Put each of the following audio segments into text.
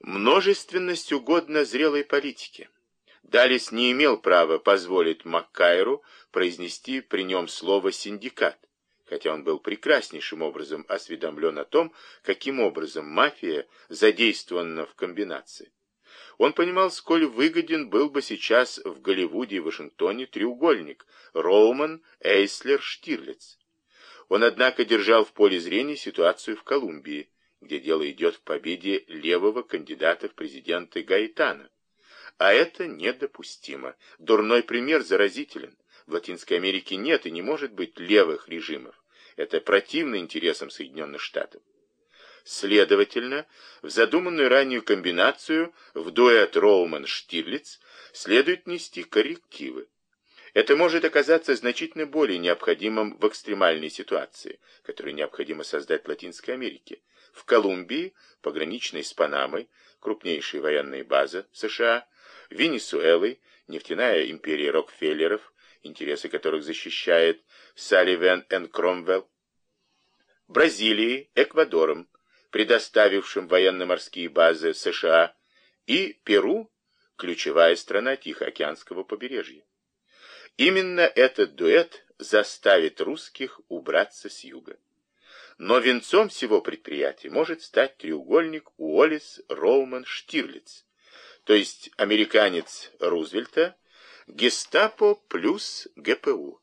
Множественность угодно зрелой политике. Далис не имел права позволить Маккайру произнести при нем слово «синдикат», хотя он был прекраснейшим образом осведомлен о том, каким образом мафия задействована в комбинации. Он понимал, сколь выгоден был бы сейчас в Голливуде и Вашингтоне треугольник Роуман, Эйслер, Штирлиц. Он, однако, держал в поле зрения ситуацию в Колумбии, где дело идет в победе левого кандидата в президенты Гаитана. А это недопустимо. Дурной пример заразителен. В Латинской Америке нет и не может быть левых режимов. Это противно интересам Соединенных Штатов. Следовательно, в задуманную раннюю комбинацию в дуэт Роуман-Штирлиц следует нести коррективы. Это может оказаться значительно более необходимым в экстремальной ситуации, которую необходимо создать в Латинской Америке. В Колумбии, пограничной с Панамой, крупнейшей военной базы США, Венесуэлой, нефтяная империя Рокфеллеров, интересы которых защищает Салливен и Кромвелл, Бразилией, Эквадором, предоставившим военно-морские базы США, и Перу, ключевая страна Тихоокеанского побережья. Именно этот дуэт заставит русских убраться с юга. Но венцом всего предприятия может стать треугольник Уоллес, Роуман, Штирлиц, то есть американец Рузвельта, гестапо плюс ГПУ,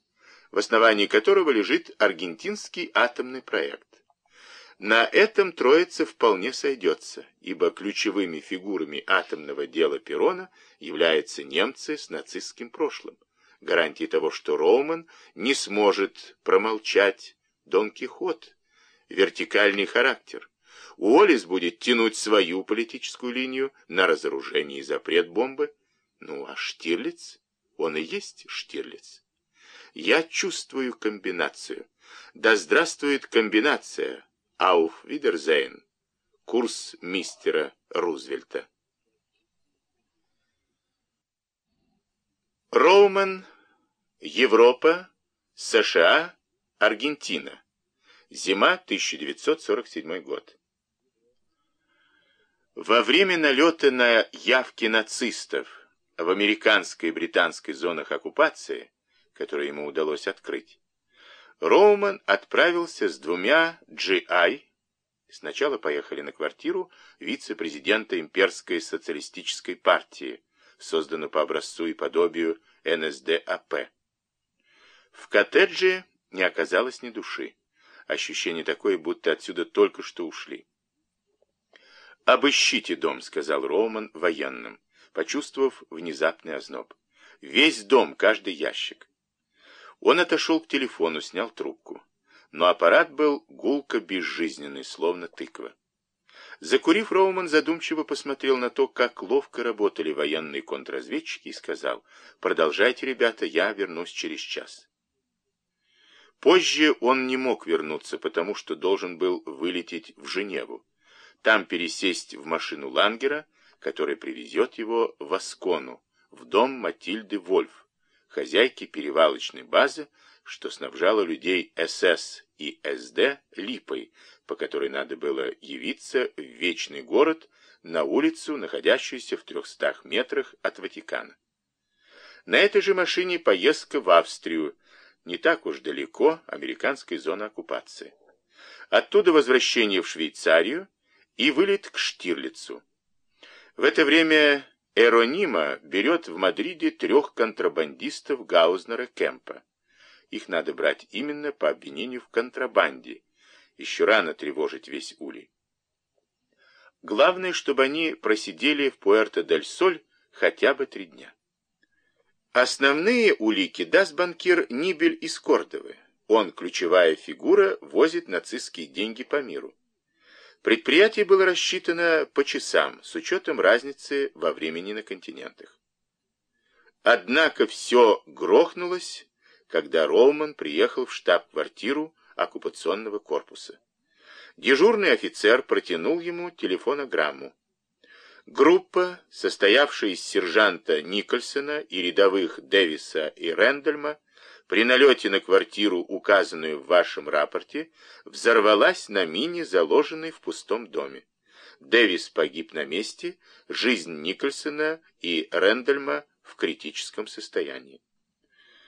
в основании которого лежит аргентинский атомный проект. На этом троица вполне сойдется, ибо ключевыми фигурами атомного дела Перона являются немцы с нацистским прошлым. Гарантией того, что Роуман не сможет промолчать Дон Кихот, вертикальный характер. Уоллес будет тянуть свою политическую линию на разоружение и запрет бомбы. Ну а Штирлиц, он и есть Штирлиц. Я чувствую комбинацию. Да здравствует комбинация! Ауф Видерзейн. Курс мистера Рузвельта. Роуман, Европа, США, Аргентина. Зима 1947 год. Во время налета на явки нацистов в американской и британской зонах оккупации, которые ему удалось открыть, Роуман отправился с двумя GI. Сначала поехали на квартиру вице-президента имперской социалистической партии, созданную по образцу и подобию НСДАП. В коттедже не оказалось ни души. Ощущение такое, будто отсюда только что ушли. «Обыщите дом», — сказал Роуман военным, почувствовав внезапный озноб. «Весь дом, каждый ящик». Он отошел к телефону, снял трубку. Но аппарат был гулко безжизненный, словно тыква. Закурив, Роуман задумчиво посмотрел на то, как ловко работали военные контрразведчики, и сказал, «Продолжайте, ребята, я вернусь через час». Позже он не мог вернуться, потому что должен был вылететь в Женеву, там пересесть в машину Лангера, который привезет его в Аскону, в дом Матильды Вольф, хозяйки перевалочной базы, что снабжало людей СС и СД липой, по которой надо было явиться в Вечный город на улицу, находящуюся в трехстах метрах от Ватикана. На этой же машине поездка в Австрию, не так уж далеко американской зоны оккупации. Оттуда возвращение в Швейцарию и вылет к Штирлицу. В это время Эронима берет в Мадриде трех контрабандистов Гаузнера Кемпа. Их надо брать именно по обвинению в контрабанде. Еще рано тревожить весь улей. Главное, чтобы они просидели в Пуэрто-дель-Соль хотя бы три дня. Основные улики даст банкир Нибель из Кордовы. Он, ключевая фигура, возит нацистские деньги по миру. Предприятие было рассчитано по часам, с учетом разницы во времени на континентах. Однако все грохнулось, когда Роуман приехал в штаб-квартиру оккупационного корпуса. Дежурный офицер протянул ему телефонограмму. Группа, состоявшая из сержанта Никольсона и рядовых Дэвиса и Рэндальма, при налете на квартиру, указанную в вашем рапорте, взорвалась на мине, заложенной в пустом доме. Дэвис погиб на месте, жизнь Никольсона и Рэндальма в критическом состоянии.